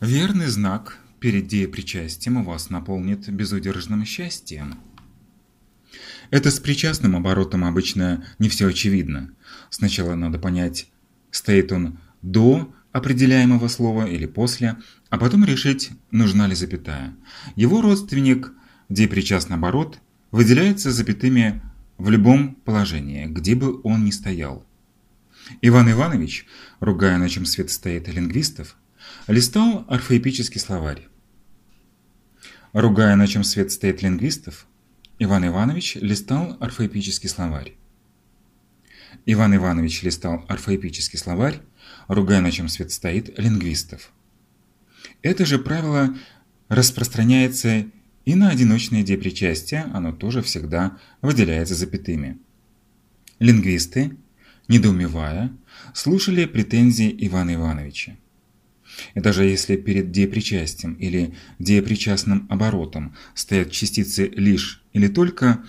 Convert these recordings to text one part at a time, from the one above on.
Верный знак перед деепричастием вас наполнит безудержным счастьем. Это с причастным оборотом обычно не все очевидно. Сначала надо понять, стоит он до определяемого слова или после, а потом решить, нужна ли запятая. Его родственник, деепричастный оборот, выделяется запятыми в любом положении, где бы он ни стоял. Иван Иванович, ругая на чем свет стоит лингвистов, листал орфоэпический словарь. Ругая на чем свет стоит лингвистов, Иван Иванович листал орфоэпический словарь. Иван Иванович листал орфоэпический словарь, ругая на чем свет стоит лингвистов. Это же правило распространяется и на одиночные депричастия, оно тоже всегда выделяется запятыми. Лингвисты, недоумевая, слушали претензии Ивана Ивановича. И даже если перед деепричастием или деепричастным оборотом стоят частицы «лишь» или «только»,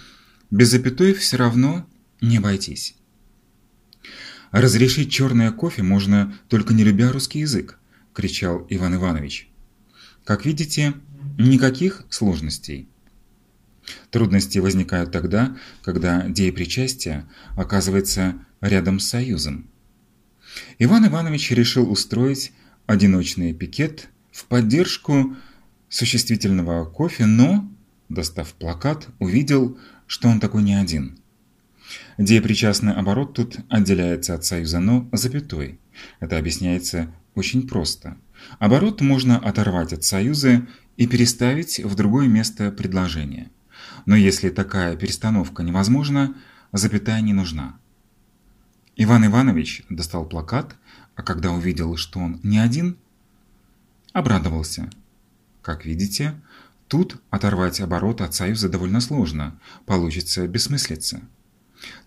без запятой все равно не обойтись. «Разрешить черное кофе можно, только не любя русский язык», – кричал Иван Иванович. Как видите, никаких сложностей. Трудности возникают тогда, когда деепричастие оказывается рядом с союзом. Иван Иванович решил устроить одиночный пикет в поддержку существительного кофе, но, достав плакат, увидел, что он такой не один. Деепричастный оборот тут отделяется от союза «но» запятой. Это объясняется очень просто. Оборот можно оторвать от союза и переставить в другое место предложения. Но если такая перестановка невозможна, запятая не нужна. Иван Иванович достал плакат, а когда увидел, что он не один, обрадовался. Как видите, тут оторвать оборот от союза довольно сложно, получится бессмыслица.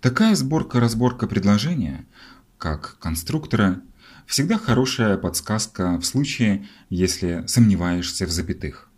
Такая сборка-разборка предложения, как конструктора, всегда хорошая подсказка в случае, если сомневаешься в запятых.